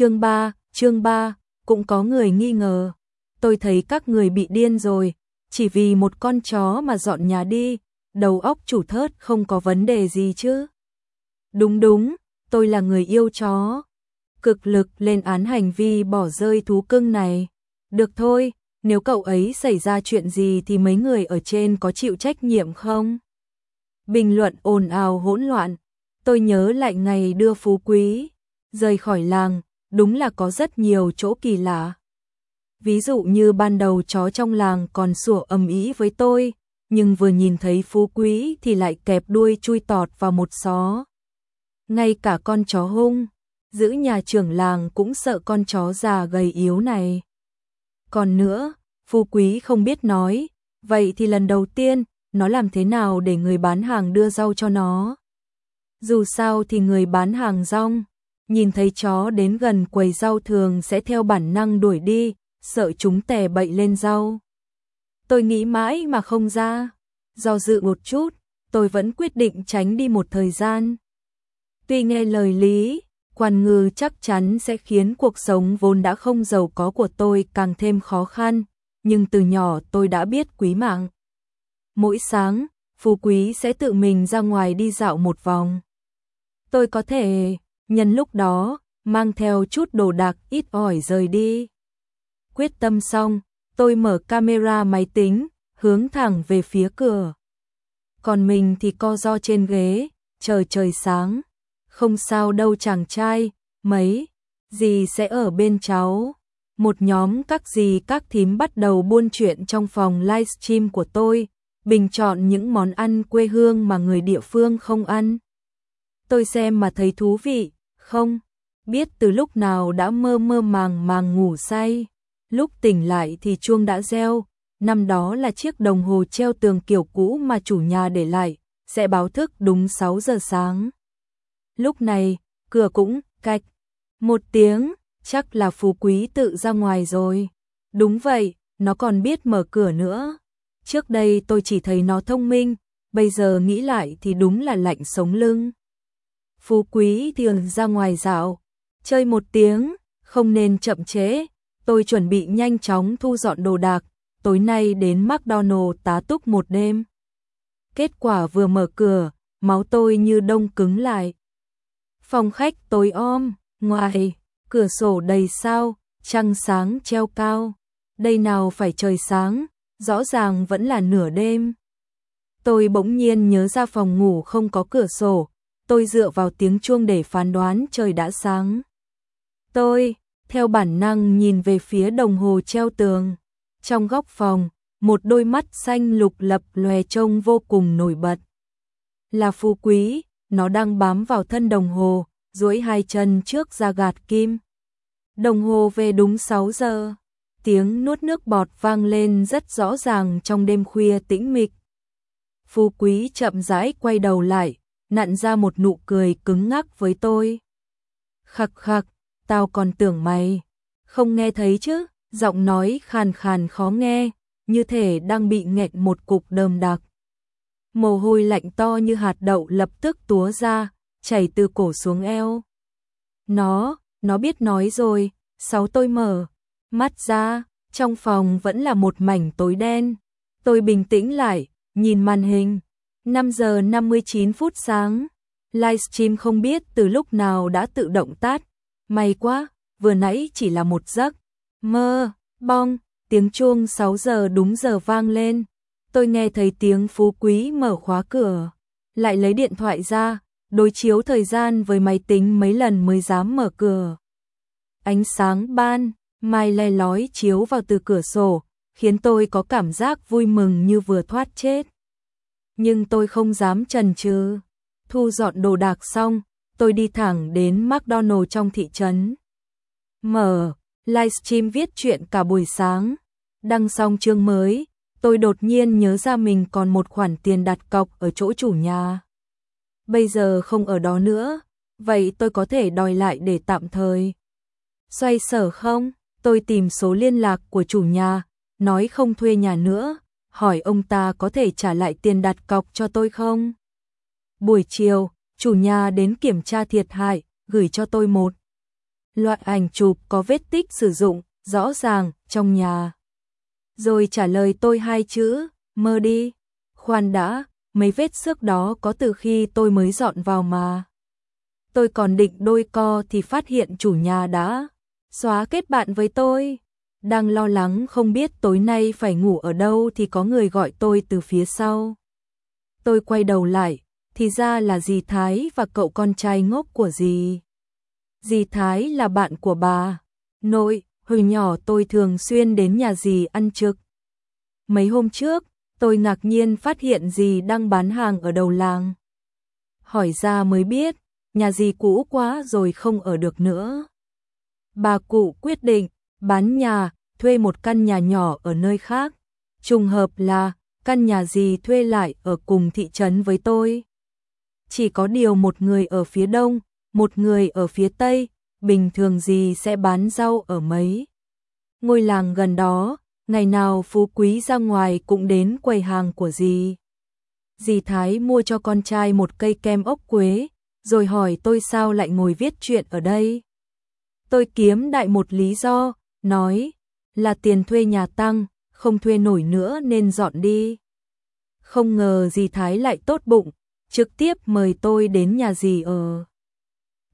Chương 3, chương 3, cũng có người nghi ngờ. Tôi thấy các người bị điên rồi, chỉ vì một con chó mà dọn nhà đi, đầu óc chủ thớt không có vấn đề gì chứ. Đúng đúng, tôi là người yêu chó. Cực lực lên án hành vi bỏ rơi thú cưng này. Được thôi, nếu cậu ấy xảy ra chuyện gì thì mấy người ở trên có chịu trách nhiệm không? Bình luận ồn ào hỗn loạn. Tôi nhớ lại ngày đưa phú quý, rời khỏi làng, đúng là có rất nhiều chỗ kỳ lạ. Ví dụ như ban đầu chó trong làng còn sủa ầm ĩ với tôi, nhưng vừa nhìn thấy phú quý thì lại kẹp đuôi chui tọt vào một xó. Ngay cả con chó hung, giữ nhà trưởng làng cũng sợ con chó già gầy yếu này. Còn nữa, phú quý không biết nói, vậy thì lần đầu tiên, nó làm thế nào để người bán hàng đưa rau cho nó? Dù sao thì người bán hàng rong, nhìn thấy chó đến gần quầy rau thường sẽ theo bản năng đuổi đi, sợ chúng tè bậy lên rau. Tôi nghĩ mãi mà không ra, do dự một chút, tôi vẫn quyết định tránh đi một thời gian. Tuy nghe lời lý, quan ngư chắc chắn sẽ khiến cuộc sống vốn đã không giàu có của tôi càng thêm khó khăn, nhưng từ nhỏ tôi đã biết quý mạng. Mỗi sáng, phú quý sẽ tự mình ra ngoài đi dạo một vòng. Tôi có thể, nhân lúc đó, mang theo chút đồ đạc ít ỏi rời đi. Quyết tâm xong, tôi mở camera máy tính, hướng thẳng về phía cửa. Còn mình thì co do trên ghế, chờ trời sáng. Không sao đâu chàng trai, mấy, gì sẽ ở bên cháu. Một nhóm các gì các thím bắt đầu buôn chuyện trong phòng livestream của tôi, bình chọn những món ăn quê hương mà người địa phương không ăn. Tôi xem mà thấy thú vị, không, biết từ lúc nào đã mơ mơ màng màng ngủ say. Lúc tỉnh lại thì chuông đã reo, năm đó là chiếc đồng hồ treo tường kiểu cũ mà chủ nhà để lại, sẽ báo thức đúng 6 giờ sáng. Lúc này, cửa cũng cạch một tiếng, chắc là phú quý tự ra ngoài rồi. Đúng vậy, nó còn biết mở cửa nữa. Trước đây tôi chỉ thấy nó thông minh, bây giờ nghĩ lại thì đúng là lạnh sống lưng. Phú quý thường ra ngoài dạo, chơi một tiếng, không nên chậm chế, tôi chuẩn bị nhanh chóng thu dọn đồ đạc, tối nay đến McDonald tá túc một đêm. Kết quả vừa mở cửa, máu tôi như đông cứng lại. Phòng khách tối om, ngoài, cửa sổ đầy sao, trăng sáng treo cao. Đây nào phải trời sáng, rõ ràng vẫn là nửa đêm. Tôi bỗng nhiên nhớ ra phòng ngủ không có cửa sổ, tôi dựa vào tiếng chuông để phán đoán trời đã sáng. Tôi, theo bản năng nhìn về phía đồng hồ treo tường. Trong góc phòng, một đôi mắt xanh lục lập lòe trông vô cùng nổi bật. Là phú quý, nó đang bám vào thân đồng hồ, duỗi hai chân trước ra gạt kim. Đồng hồ về đúng 6 giờ, tiếng nuốt nước bọt vang lên rất rõ ràng trong đêm khuya tĩnh mịch. Phú quý chậm rãi quay đầu lại, nặn ra một nụ cười cứng ngắc với tôi. Khắc khắc, tao còn tưởng mày không nghe thấy chứ, giọng nói khàn khàn khó nghe, như thể đang bị nghẹt một cục đờm đặc. Mồ hôi lạnh to như hạt đậu lập tức túa ra, chảy từ cổ xuống eo. Nó, nó biết nói rồi, sáu tôi mở, mắt ra, trong phòng vẫn là một mảnh tối đen. Tôi bình tĩnh lại, nhìn màn hình. 5 giờ 59 phút sáng. Livestream không biết từ lúc nào đã tự động tắt. May quá, vừa nãy chỉ là một giấc. Mơ, bong, tiếng chuông 6 giờ đúng giờ vang lên. Tôi nghe thấy tiếng phú quý mở khóa cửa. Lại lấy điện thoại ra, đối chiếu thời gian với máy tính mấy lần mới dám mở cửa. Ánh sáng ban, mai le lói chiếu vào từ cửa sổ, khiến tôi có cảm giác vui mừng như vừa thoát chết. Nhưng tôi không dám chần chừ. Thu dọn đồ đạc xong, tôi đi thẳng đến McDonald trong thị trấn. Mở, livestream viết chuyện cả buổi sáng. Đăng xong chương mới, tôi đột nhiên nhớ ra mình còn một khoản tiền đặt cọc ở chỗ chủ nhà. Bây giờ không ở đó nữa, vậy tôi có thể đòi lại để tạm thời. Xoay sở không? Tôi tìm số liên lạc của chủ nhà, nói không thuê nhà nữa, hỏi ông ta có thể trả lại tiền đặt cọc cho tôi không? Buổi chiều, chủ nhà đến kiểm tra thiệt hại, gửi cho tôi một Loại ảnh chụp có vết tích sử dụng, rõ ràng, trong nhà. Rồi trả lời tôi hai chữ, mơ đi. Khoan đã, mấy vết xước đó có từ khi tôi mới dọn vào mà. Tôi còn định đôi co thì phát hiện chủ nhà đã xóa kết bạn với tôi. Đang lo lắng không biết tối nay phải ngủ ở đâu thì có người gọi tôi từ phía sau. Tôi quay đầu lại, thì ra là dì Thái và cậu con trai ngốc của dì. Dì Thái là bạn của bà. Nội, hồi nhỏ tôi thường xuyên đến nhà dì ăn trực. Mấy hôm trước, tôi ngạc nhiên phát hiện dì đang bán hàng ở đầu làng. Hỏi ra mới biết, nhà dì cũ quá rồi không ở được nữa. Bà cụ quyết định bán nhà, thuê một căn nhà nhỏ ở nơi khác. Trùng hợp là căn nhà gì thuê lại ở cùng thị trấn với tôi. Chỉ có điều một người ở phía đông, một người ở phía tây, bình thường gì sẽ bán rau ở mấy. Ngôi làng gần đó, ngày nào phú quý ra ngoài cũng đến quầy hàng của dì. Dì Thái mua cho con trai một cây kem ốc quế, rồi hỏi tôi sao lại ngồi viết chuyện ở đây. Tôi kiếm đại một lý do, nói là tiền thuê nhà tăng, không thuê nổi nữa nên dọn đi. Không ngờ dì Thái lại tốt bụng, trực tiếp mời tôi đến nhà dì ở.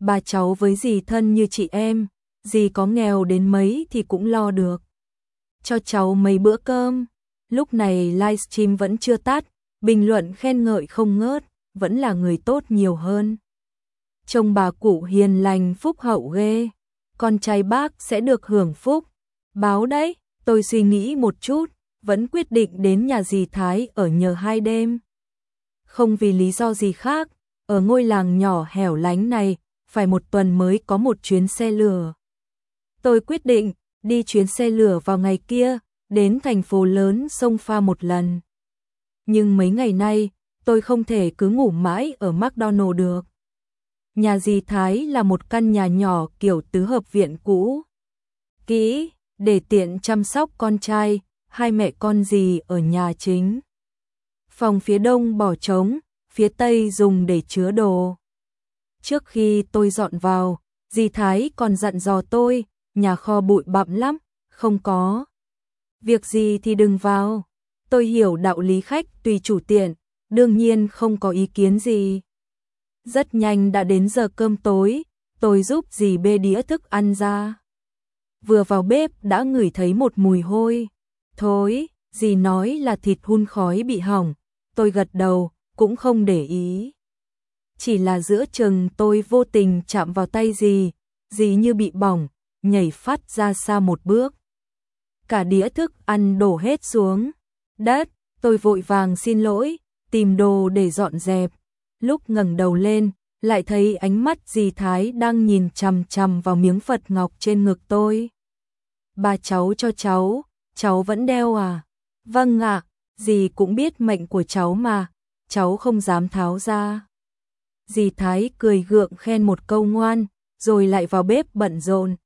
Bà cháu với dì thân như chị em, dì có nghèo đến mấy thì cũng lo được. Cho cháu mấy bữa cơm, lúc này livestream vẫn chưa tắt, bình luận khen ngợi không ngớt, vẫn là người tốt nhiều hơn. Trông bà cụ hiền lành phúc hậu ghê, con trai bác sẽ được hưởng phúc. Báo đấy, tôi suy nghĩ một chút, vẫn quyết định đến nhà dì Thái ở nhờ hai đêm. Không vì lý do gì khác, ở ngôi làng nhỏ hẻo lánh này, phải một tuần mới có một chuyến xe lửa. Tôi quyết định đi chuyến xe lửa vào ngày kia, đến thành phố lớn sông pha một lần. Nhưng mấy ngày nay, tôi không thể cứ ngủ mãi ở McDonald được. Nhà dì Thái là một căn nhà nhỏ kiểu tứ hợp viện cũ. Kỹ, để tiện chăm sóc con trai, hai mẹ con dì ở nhà chính. Phòng phía đông bỏ trống, phía tây dùng để chứa đồ. Trước khi tôi dọn vào, dì Thái còn dặn dò tôi, nhà kho bụi bặm lắm, không có. Việc gì thì đừng vào. Tôi hiểu đạo lý khách tùy chủ tiện, đương nhiên không có ý kiến gì. Rất nhanh đã đến giờ cơm tối, tôi giúp dì bê đĩa thức ăn ra. Vừa vào bếp đã ngửi thấy một mùi hôi. Thối, dì nói là thịt hun khói bị hỏng, tôi gật đầu, cũng không để ý. Chỉ là giữa chừng tôi vô tình chạm vào tay dì, dì như bị bỏng, nhảy phát ra xa một bước. Cả đĩa thức ăn đổ hết xuống. Đất, tôi vội vàng xin lỗi, tìm đồ để dọn dẹp. Lúc ngẩng đầu lên, lại thấy ánh mắt dì Thái đang nhìn chằm chằm vào miếng Phật ngọc trên ngực tôi. Bà cháu cho cháu, cháu vẫn đeo à? Vâng ạ, dì cũng biết mệnh của cháu mà, cháu không dám tháo ra. Dì Thái cười gượng khen một câu ngoan, rồi lại vào bếp bận rộn.